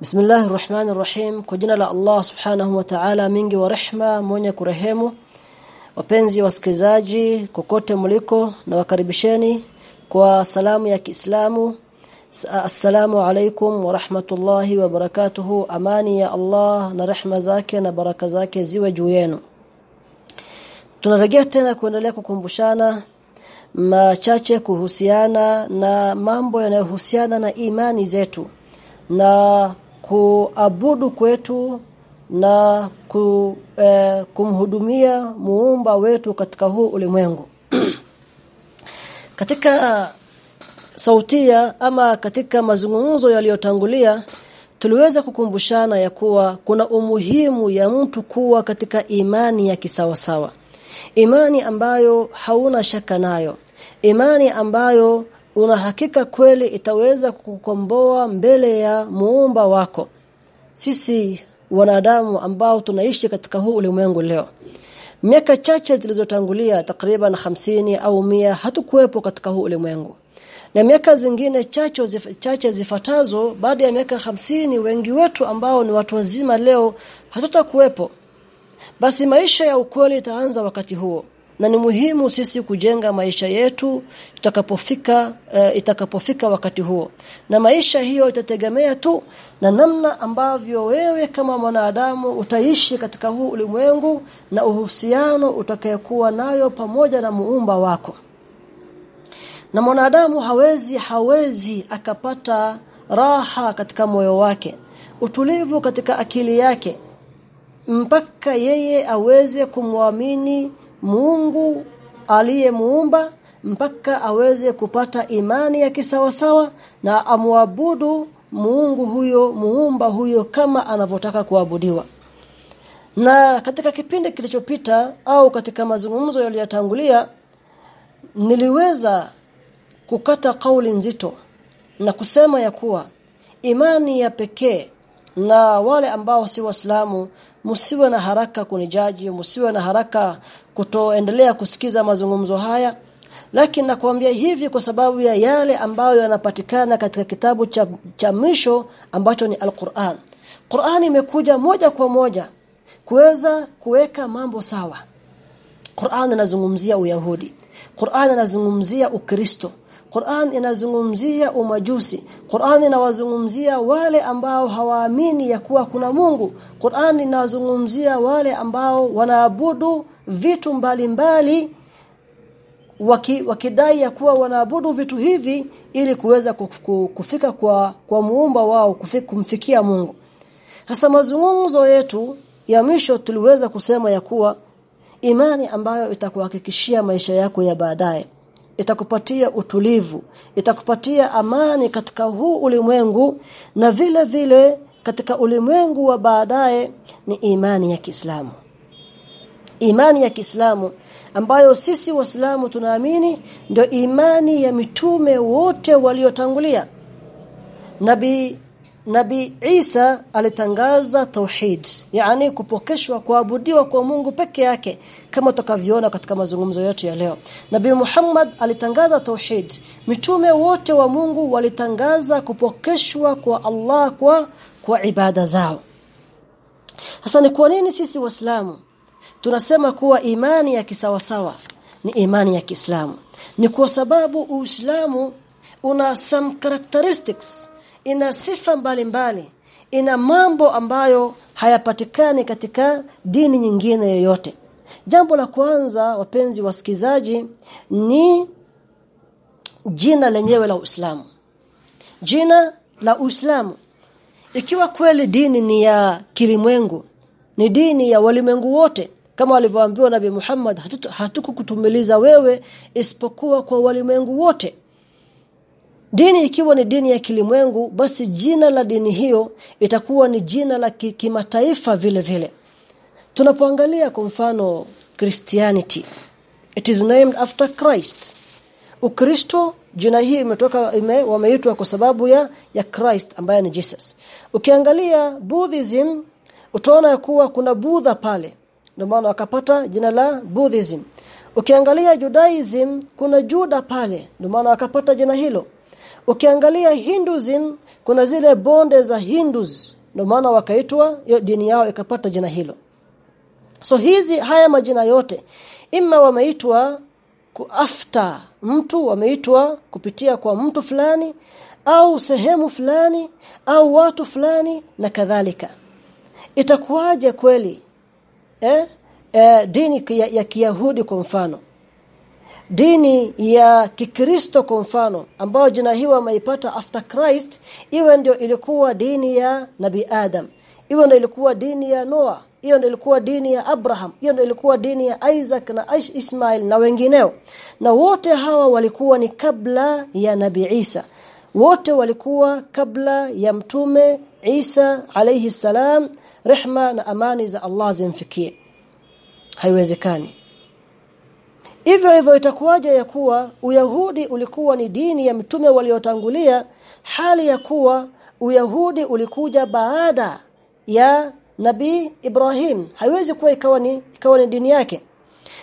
Bismillahir Rahmanir Rahim kwa jina la Allah Subhanahu wa Ta'ala mingi wa rehma mwenye kurehemu. Wapenzi wasikilizaji kokote mliko na wakaribisheni kwa salamu ya Kiislamu. Assalamu alaikum wa rahmatullahi wa barakatuhu. Amani ya Allah na rehma zake na baraka zake ziwe juu yenu. Tunarejea tena kuendelea kukumbushana machache kuhusiana na mambo yanayohusiana na imani zetu na kuabudu kwetu na ku, eh, kumhudumia muumba wetu katika huu ulimwengu. Katika sautia ama katika mazungumzo yaliyotangulia tuliweza kukumbushana ya kuwa kuna umuhimu ya mtu kuwa katika imani ya kisawasawa. Imani ambayo hauna shaka nayo. Imani ambayo una hakika kweli itaweza kukomboa mbele ya muumba wako. Sisi wanadamu ambao tunaishi katika huu ulimwengu leo. Miaka chache zilizotangulia takriban hamsini au mia hatukuwepo katika huu ulimwengu. Na miaka zingine chacho zif, chache zifatazo baada ya miaka hamsini wengi wetu ambao ni watu wazima leo hatutakuwepo. Basi maisha ya ukweli itaanza wakati huo na ni muhimu sisi kujenga maisha yetu tutakapofika uh, itakapofika wakati huo. Na maisha hiyo itategemea tu na namna ambavyo wewe kama mwanadamu utaishi katika huu ulimwengu na uhusiano utakayokuwa nayo pamoja na muumba wako. Na mwanadamu hawezi hawezi akapata raha katika moyo wake utulivu katika akili yake mpaka yeye aweze kumwamini Mungu aliyemuumba mpaka aweze kupata imani ya kisawasawa na amwabudu Mungu huyo muumba huyo kama anavyotaka kuabudiwa. Na katika kipindi kilichopita au katika mazungumzo yaliyotangulia niliweza kukata kauli nzito na kusema ya kuwa imani ya pekee na wale ambao si waislamu msiwe na haraka kunijaji msiwe na haraka kutoendelea kusikiza mazungumzo haya. Lakini nakwambia hivi kwa sababu ya yale ambayo yanapatikana katika kitabu cha, cha mwisho ambacho ni Al-Qur'an. Qur'an imekuja moja kwa moja kuweza kuweka mambo sawa. Qur'an inazungumzia Uyahudi. Qur'an inazungumzia Ukristo Qur'an inazungumzia umajusi. Qur'an inawazungumzia wale ambao hawaamini ya kuwa kuna Mungu. Qur'an inawazungumzia wale ambao wanaabudu vitu mbalimbali mbali, waki, wakidai ya kuwa wanaabudu vitu hivi ili kuweza kufika kwa kwa muumba wao kufika kumfikia Mungu. Sasa mazungumzo yetu ya mwisho tuliweza kusema ya kuwa imani ambayo itakuhakikishia maisha yako ya baadaye itakupatia utulivu itakupatia amani katika huu ulimwengu na vile vile katika ulimwengu wa baadaye ni imani ya Kiislamu. Imani ya Kiislamu ambayo sisi waislamu tunaamini ndio imani ya mitume wote waliotangulia. Nabii Nabi Isa alitangaza tauhid yani kupokeshwa kuabudiwa kwa Mungu peke yake kama tutakavyoona katika mazungumzo yetu ya leo. Nabi Muhammad alitangaza tauhid. Mitume wote wa Mungu walitangaza kupokeshwa kwa Allah kwa kwa ibada zao. Sasa ni kwa nini sisi waislamu tunasema kuwa imani ya kisawasawa ni imani ya Kiislamu? Ni kwa sababu Uislamu una some characteristics ina sifa mbalimbali mbali. ina mambo ambayo hayapatikani katika dini nyingine yoyote. Jambo la kwanza wapenzi wasikizaji ni jina lenyewe la Uislamu. Jina la Uislamu. Ikiwa kweli dini ni ya kilimwengu ni dini ya walimwengu wote kama walivyoambiwa Nabii Muhammad hatukukutumiliza hatuku wewe isipokuwa kwa walimwengu wote Dini ikiwa ni dini ya kilimwengu basi jina la dini hiyo itakuwa ni jina la kimataifa vile vile. Tunapoangalia kwa mfano Christianity it is named after Christ. Ukristo jina hii imetoka ime, wameitwa kwa sababu ya ya Christ ambaye ni Jesus. Ukiangalia Buddhism utaona kuwa kuna Buddha pale. Ndio maana wakapata jina la Buddhism. Ukiangalia Judaism kuna Juda pale. Ndio maana wakapata jina hilo ukiangalia Hinduism kuna zile bonde za Hindus ndio maana wakaitwa dini yao ikapata jina hilo. So hizi haya majina yote imma wameitwa after mtu wameitwa kupitia kwa mtu fulani au sehemu fulani au watu fulani na kadhalika. Itakuwaje kweli eh, eh dini ya, ya Kiyahudi kwa mfano dini ya Kikristo kwa mfano ambayo jina hiyo wameipata after Christ iwe ndio ilikuwa dini ya Nabi Adam iwe ndio ilikuwa dini ya Noah hiyo ndio ilikuwa dini ya Abraham hiyo ndio ilikuwa dini ya Isaac na Ismail na wengineo. Na wote hawa walikuwa ni kabla ya Nabi Isa. Wote walikuwa kabla ya mtume Isa alayhi salam rehma na amani za Allah zimfikie. Haiwezekani hivyo hivyo itakuwaje ya kuwa uyahudi ulikuwa ni dini ya mtume waliotangulia hali ya kuwa uyahudi ulikuja baada ya nabii Ibrahim? Haiwezi kuwa ikawa ni ikawa ni dini yake.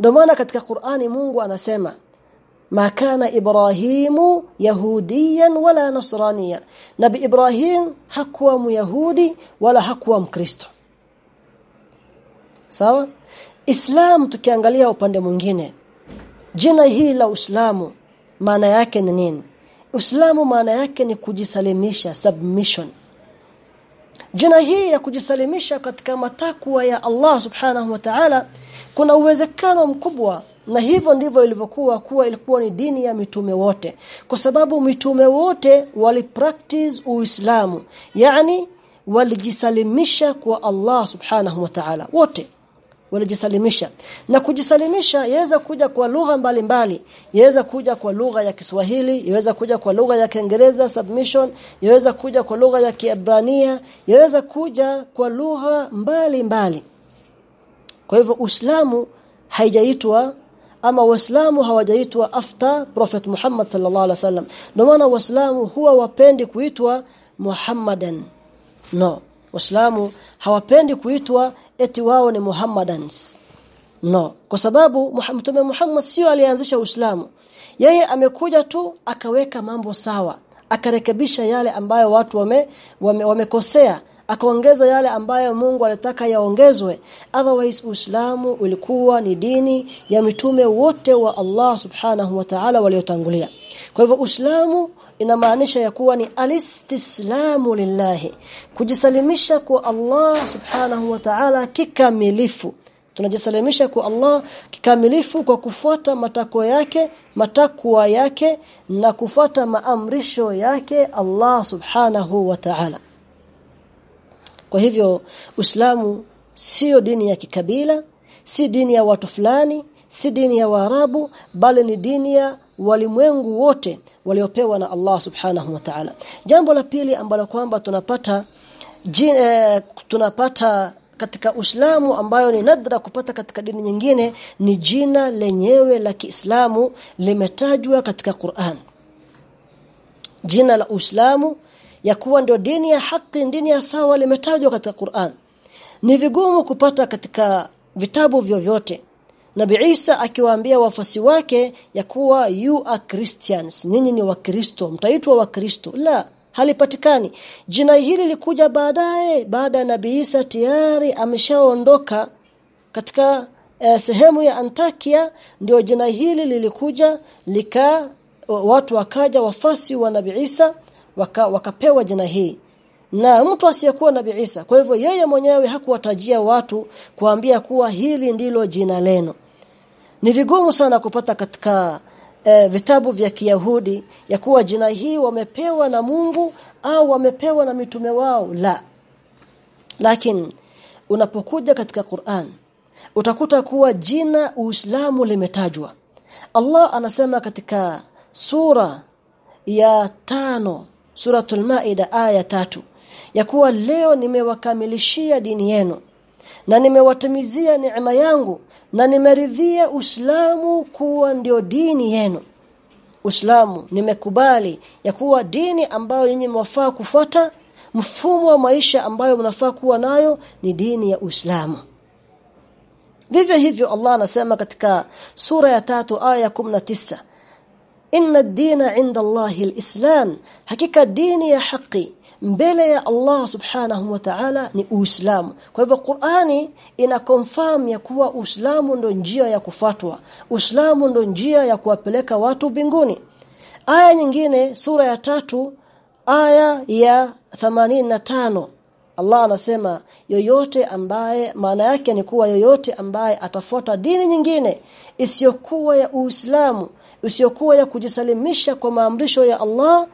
Ndio maana katika Qur'ani Mungu anasema ma kana Ibrahimu yahudiyan wala nasraniya. Nabi Ibrahim hakuwa myahudi wala hakuwa mkristo. Sawa? Islam tukiangalia upande mwingine jina hili la Uislamu maana yake ni nini? Uislamu maana yake ni kujisalimisha submission. Jina hii ya kujisalimisha katika matakwa ya Allah subhanahu wa ta'ala kuna uwezekano mkubwa na hivyo ndivyo ilivyokuwa kuwa ilikuwa ni dini ya mitume wote. Kwa sababu mitume wote walipractice uislamu yani walijisalimisha kwa Allah subhanahu wa ta'ala wote walijisalimisha na kujisalimisha yaweza kuja kwa lugha mbalimbali. Yaweza kuja kwa lugha ya Kiswahili yaweza kuja kwa lugha ya Kiingereza submission. Yaweza kuja kwa lugha ya Kiebrania. Yaweza kuja kwa lugha mbalimbali. Kwa hivyo Uislamu haijaitwa ama Waislamu hawajaitwa after Prophet Muhammad sallallahu alaihi wasallam. Ndio maana Waislamu huwa wapendi kuitwa Muhammadan. No Waislamu hawapendi kuitwa eti wao ni Muhammadans. No, kwa sababu Mtume Muhammad sio alianzisha Uislamu. Yeye amekuja tu akaweka mambo sawa, akarekebisha yale ambayo watu wame wamekosea, wame akaongeza yale ambayo Mungu alitaka yaongezwe. Otherwise Uislamu ulikuwa ni dini ya mitume wote wa Allah Subhanahu wa Ta'ala waliotangulia. Kwa hivyo Uislamu inamaanisha ya kuwa ni alistislamu lillahi kujisalimisha kwa Allah subhanahu wa ta'ala kikamilifu tunajisalimisha kwa Allah kikamilifu kwa kufuata matako yake matakwa yake na kufuata maamrisho yake Allah subhanahu wa ta'ala kwa hivyo Uislamu sio dini ya kikabila si dini ya watu fulani si dini ya Waarabu bali ni dini ya walimwengu wote waliopewa na Allah subhanahu wa ta'ala. Jambo la pili ambalo kwamba tunapata jine, eh, tunapata katika Uislamu ambayo ni nadra kupata katika dini nyingine ni jina lenyewe la Kiislamu limetajwa katika Qur'an. Jina la Uislamu ya kuwa ndio dini ya haki dini ya sawa limetajwa katika Qur'an. Ni vigumu kupata katika vitabu vyovyote. Nabi Isa akiwaambia wafasi wake ya kuwa you are Christians. Nyinyi ni wakristo. Mtaitwa wakristo. La halipatikani. Jina hili likuja baadaye baada ya Nabi Isa tayari ameshaondoka katika eh, sehemu ya Antakia ndio jina hili lilikuja lika watu wakaja wafasi wa Nabi Isa waka, wakapewa jina hii. Na mtu asiyekuwa Nabi Isa kwa hivyo yeye mwenyewe hakuwatajia watu kuambia kuwa hili ndilo jina leno ni vigumu sana kupata katika e, vitabu vya Kiyahudi ya kuwa jina hii wamepewa na Mungu au wamepewa na mitume wao la. Lakini unapokuja katika Qur'an utakuta kuwa jina Uislamu limetajwa. Allah anasema katika sura ya tano suratul maida aya tatu. Ya kuwa leo nimewakamilishia dini yenu na nimewatimizia neema yangu na nimeridhia Uislamu kuwa ndio dini yenu. Uislamu nimekubali ya kuwa dini ambayo yenye mwafaa kufuata mfumo wa maisha ambayo mnafaa kuwa nayo ni dini ya Uislamu. Vivyo hivyo Allah anasema katika sura ya tatu aya 19 inna ad-dina 'inda Allahi al-islam hakika dini ya haki mbele ya Allah subhanahu wa ta'ala ni Uislamu. Kwa hivyo Qur'ani ina confirm ya kuwa Uislamu ndo njia ya kufatwa. Uislamu ndo njia ya kuwapeleka watu binguni. Aya nyingine sura ya tatu aya ya 85 Allah anasema yoyote ambaye maana yake ni kuwa yoyote ambaye atafuata dini nyingine isiyokuwa ya Uislamu isiyokuwa ya kujisalimisha kwa maamrisho ya Allah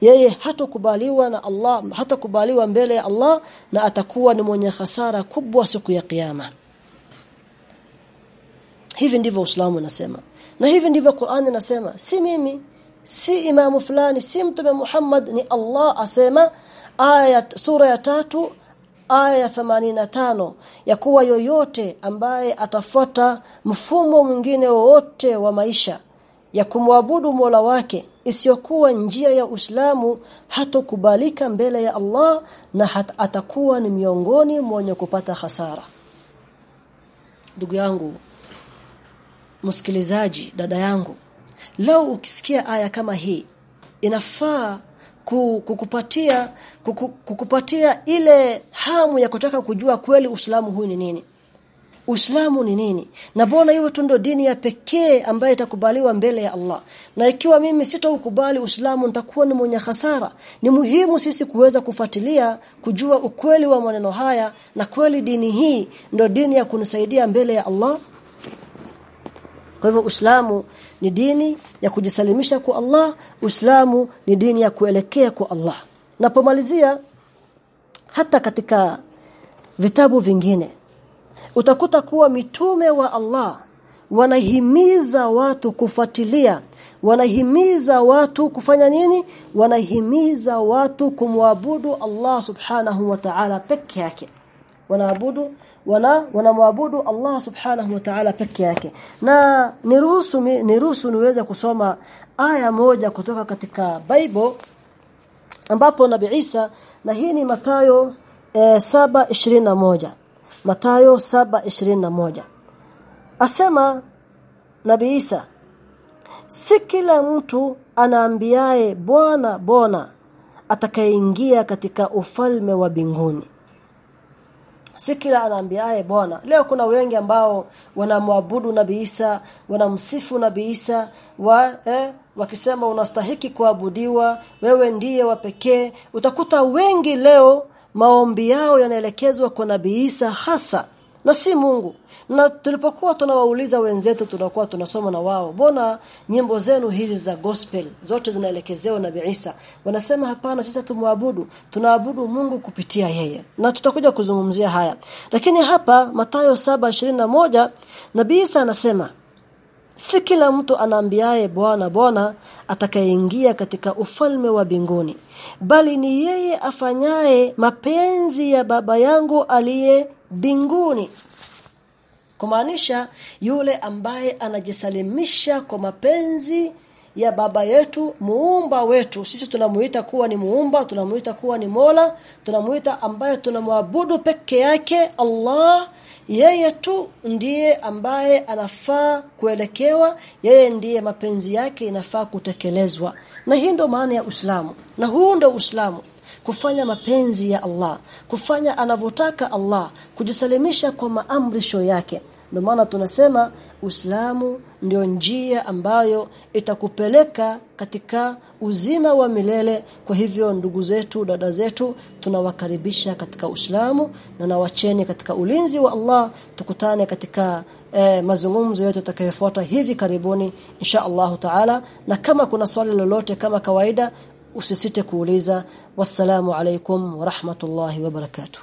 yeye hatakubaliwa na Allah hatakubaliwa mbele ya Allah na atakuwa ni mwenye hasara kubwa siku ya kiyama. Hivi ndivyo Uislamu unasema na hivi ndivyo Qur'an inasema. Si mimi si imamu fulani si mtume Muhammad ni Allah asema aya sura ya tatu aya ya 85 ya kuwa yoyote ambaye atafuata mfumo mwingine wowote wa maisha ya kumwabudu Mola wake isiyokuwa njia ya Uislamu hatokubalika mbele ya Allah na hat, atakuwa ni miongoni mwenye kupata hasara. Ndugu yangu msikilizaji dada yangu leo ukisikia aya kama hii inafaa kukupatia kukupatia ile hamu ya kutaka kujua kweli Uislamu huu ni nini Uislamu ni nini? Na bona hiyo tu ndo dini ya pekee ambayo itakubaliwa mbele ya Allah. Na ikiwa mimi sitaukubali Uislamu nitakuwa ni mwenye hasara. Ni muhimu sisi kuweza kufuatilia kujua ukweli wa maneno haya na kweli dini hii ndo dini ya kunisaidia mbele ya Allah. Kwa hivyo Uislamu ni dini ya kujisalimisha kwa Allah, Uislamu ni dini ya kuelekea kwa Allah. Napomalizia hata katika vitabu vingine utakuta kuwa mitume wa Allah wanahimiza watu kufuatilia wanahimiza watu kufanya nini wanahimiza watu kumwabudu Allah subhanahu wa ta'ala peke yake wanaabudu wana wanamwabudu Allah subhanahu wa ta'ala peke yake. Na niruhusu niruhusu niweze kusoma aya moja kutoka katika Bible ambapo Nabii Isa na hii ni Mathayo e, 7:21 Mathayo 7:21 Asema Nabii Isa Si kila mtu anaambiaye Bwana Bwana atakayeingia katika ufalme wa binguni si kila anaambiaye Bwana. Leo kuna wengi ambao wanamwabudu Nabii Isa wanamsifu Nabii Isa wa eh, wakisema unastahiki kuabudiwa wewe ndiye wa pekee. Utakuta wengi leo maombi yao yanaelekezwa kwa Nabii Isa hasa na si Mungu. Na tulipokuwa tunawauliza wenzetu tunakuwa tunasoma na wao "Bona nyimbo zenu hizi za gospel zote zinaelekezewa na Isa? Wanasema hapana sisi tumwabudu tunaabudu Mungu kupitia yeye. Na tutakuja kuzungumzia haya. Lakini hapa Mathayo 7:21 Nabii Isa anasema Si kila mtu anaambiaye Bwana Bwana atakayeingia katika ufalme wa binguni bali ni yeye afanyaye mapenzi ya baba yangu aliye binguni. Kumaanisha yule ambaye anajisalimisha kwa mapenzi ya baba yetu muumba wetu. Sisi tunamuita kuwa ni muumba tunamuita kuwa ni Mola tunamuita ambaye tunamwabudu peke yake Allah. Yeye tu ndiye ambaye anafaa kuelekewa yeye ndiye mapenzi yake inafaa kutekelezwa. Na hii ndio maana ya Uislamu. Na huu ndio Uislamu kufanya mapenzi ya Allah kufanya anavyotaka Allah kujisalimisha kwa maamrisho yake. Ndio maana tunasema Uislamu ndio njia ambayo itakupeleka katika uzima wa milele. Kwa hivyo ndugu zetu dada zetu tunawakaribisha katika Uislamu na nawacheni katika ulinzi wa Allah. Tukutane katika eh, mazungumzo yetu tutakayofuata hivi karibuni insha Allah taala. Na kama kuna swali lolote kama kawaida usisite kuuliza wassalamu alaikum wa rahmatullahi wa barakatuh